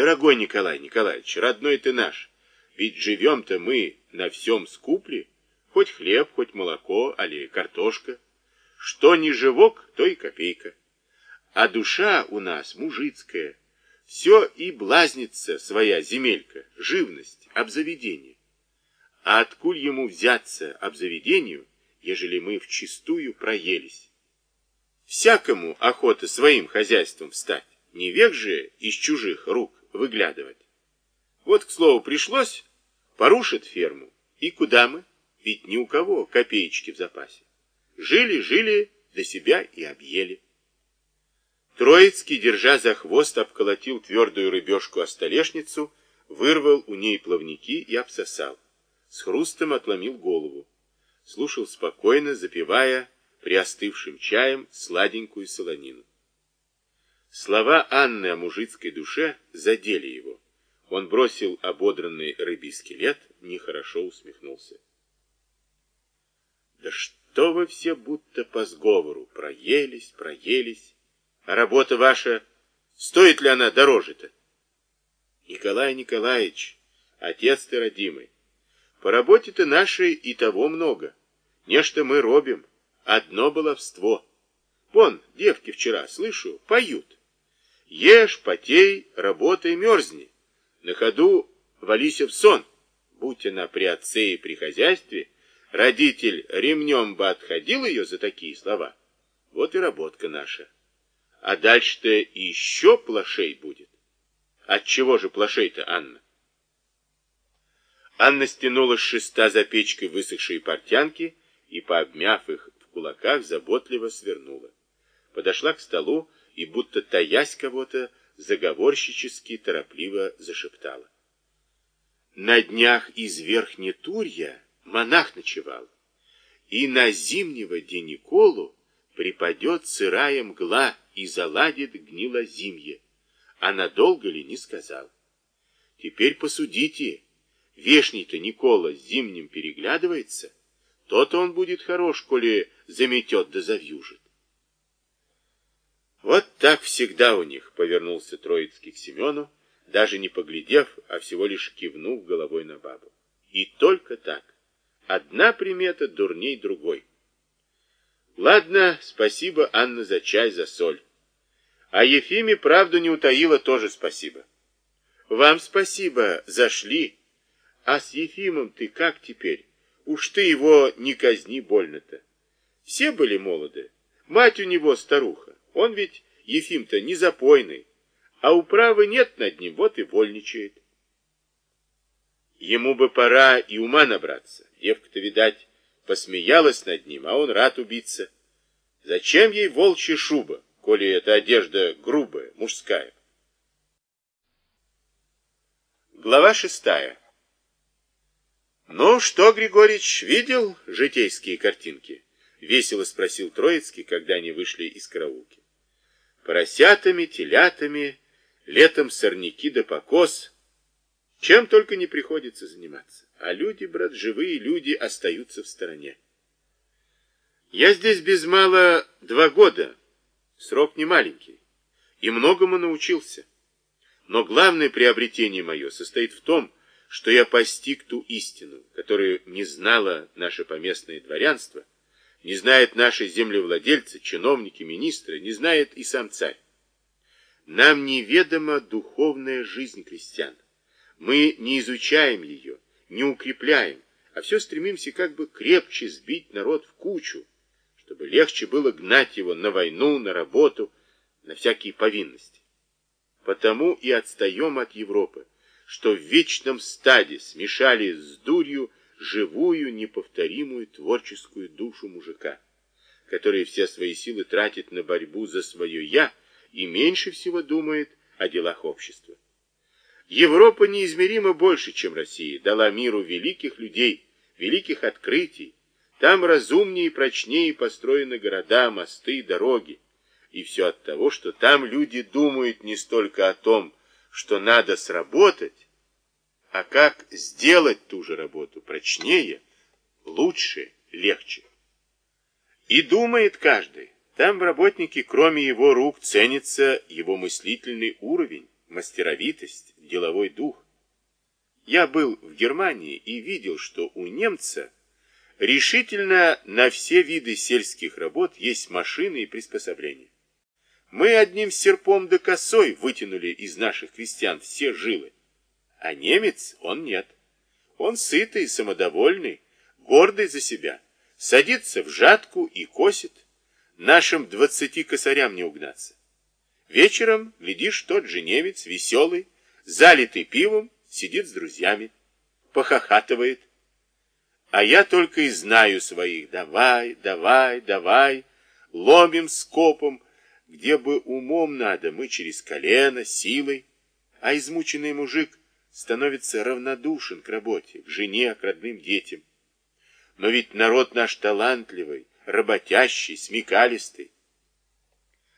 Дорогой Николай Николаевич, родной ты наш, ведь живем-то мы на всем скупле, хоть хлеб, хоть молоко, али картошка. Что не живок, то и копейка. А душа у нас мужицкая, все и блазнится своя земелька, живность, обзаведение. А откуль ему взяться обзаведению, ежели мы вчистую проелись? Всякому охота своим хозяйством встать, не век же из чужих рук выглядывать. Вот, к слову, пришлось, порушит ферму. И куда мы? Ведь ни у кого копеечки в запасе. Жили, жили, до себя и объели. Троицкий, держа за хвост, обколотил твердую рыбешку о столешницу, вырвал у ней плавники и обсосал. С хрустом отломил голову. Слушал спокойно, запивая приостывшим чаем сладенькую солонину. Слова Анны о мужицкой душе задели его. Он бросил ободранный рыбий скелет, нехорошо усмехнулся. Да что вы все будто по сговору проелись, проелись. А работа ваша, стоит ли она дороже-то? Николай Николаевич, отец ты родимый, по работе-то нашей и того много. Нечто мы робим, одно баловство. Вон, девки вчера, слышу, поют. Ешь, потей, работай, мерзни. На ходу валися в сон. Будь она при отце и при хозяйстве, родитель ремнем бы отходил ее за такие слова. Вот и работка наша. А дальше-то еще плашей будет. От чего же плашей-то, Анна? Анна стянула с шеста за печкой высохшие портянки и, пообмяв их в кулаках, заботливо свернула. Подошла к столу и, будто таясь кого-то, заговорщически торопливо зашептала. На днях из Верхнетурья монах ночевал, и на зимнего Дениколу припадет сырая мгла и заладит гнилозимье, а надолго ли не сказал. Теперь посудите, вешний-то Никола с зимним переглядывается, то-то он будет хорош, коли заметет да завьюжит. Вот так всегда у них, повернулся Троицкий к Семену, даже не поглядев, а всего лишь кивнув головой на бабу. И только так. Одна примета дурней другой. Ладно, спасибо, Анна, за чай, за соль. А Ефиме правду не утаила, тоже спасибо. Вам спасибо, зашли. А с Ефимом ты как теперь? Уж ты его не казни больно-то. Все были молоды. Мать у него старуха. Он ведь, Ефим-то, не запойный. А управы нет над ним, вот и вольничает. Ему бы пора и ума набраться. Девка-то, видать, посмеялась над ним, а он рад убиться. Зачем ей волчья шуба, коли эта одежда грубая, мужская? Глава шестая. «Ну что, Григорьевич, видел житейские картинки?» — весело спросил Троицкий, когда они вышли из караулки. «Поросятами, телятами, летом сорняки да покос. Чем только не приходится заниматься. А люди, брат, живые люди остаются в стороне. Я здесь без мало два года, срок не маленький, и многому научился. Но главное приобретение мое состоит в том, что я постиг ту истину, которую не знало наше поместное дворянство, не знает наши землевладельцы, чиновники, министры, не знает и сам царь. Нам неведома духовная жизнь крестьян. Мы не изучаем ее, не укрепляем, а все стремимся как бы крепче сбить народ в кучу, чтобы легче было гнать его на войну, на работу, на всякие повинности. Потому и отстаем от Европы, что в вечном стаде смешали с дурью живую, неповторимую творческую душу мужика, который все свои силы тратит на борьбу за свое «я» и меньше всего думает о делах общества. Европа неизмеримо больше, чем Россия, дала миру великих людей, великих открытий. Там разумнее и прочнее построены города, мосты, дороги. И все от того, что там люди думают не столько о том, что надо сработать, а как сделать ту же работу прочнее, лучше, легче. И думает каждый. Там в работнике, кроме его рук, ценится его мыслительный уровень, мастеровитость, деловой дух. Я был в Германии и видел, что у немца решительно на все виды сельских работ есть машины и приспособления. Мы одним серпом да косой вытянули из наших крестьян все жилы, а немец он нет. Он сытый, самодовольный, гордый за себя, садится в жатку и косит, нашим двадцати косарям не угнаться. Вечером, глядишь, тот же немец, веселый, залитый пивом, сидит с друзьями, похохатывает. А я только и знаю своих «давай, давай, давай», ломим скопом, где бы умом надо, мы через колено, силой, а измученный мужик становится равнодушен к работе, к жене, к родным детям. Но ведь народ наш талантливый, работящий, смекалистый,